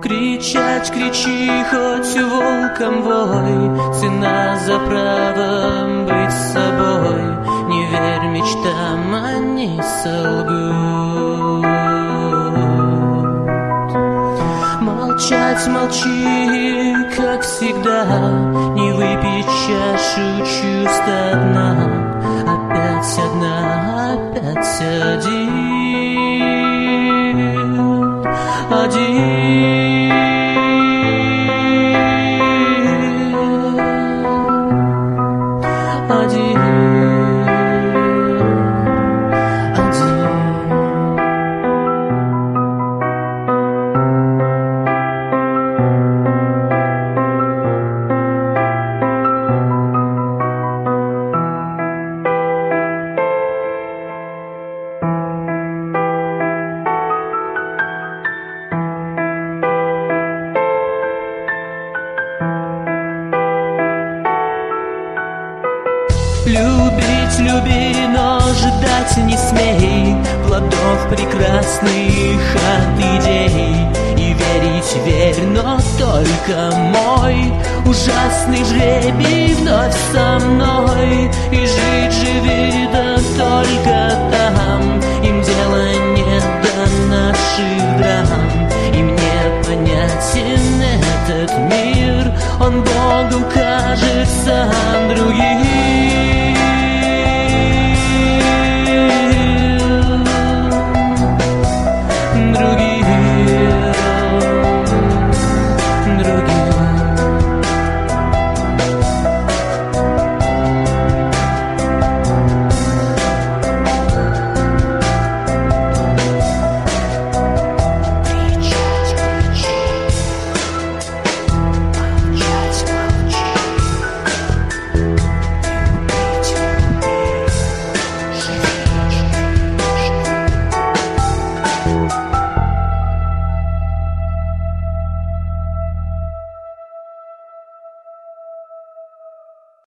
Кричать, кричи, хоть волком вой Цена за право быть собой. Не верь мечтам, они солгут. Молчать, молчи, как всегда. Не выпить чашу чувств одна. Опять одна, опять один Один Любить, люби, но ждать не смей. Плодов прекрасных от идей. И верить верь, но только мой. Ужасный жребий вновь со мной. И жить живи, да только там. Им дела нет до наших драм. И мне понятен этот мир. Он Богу кажется другим люби, живи, живи, живи.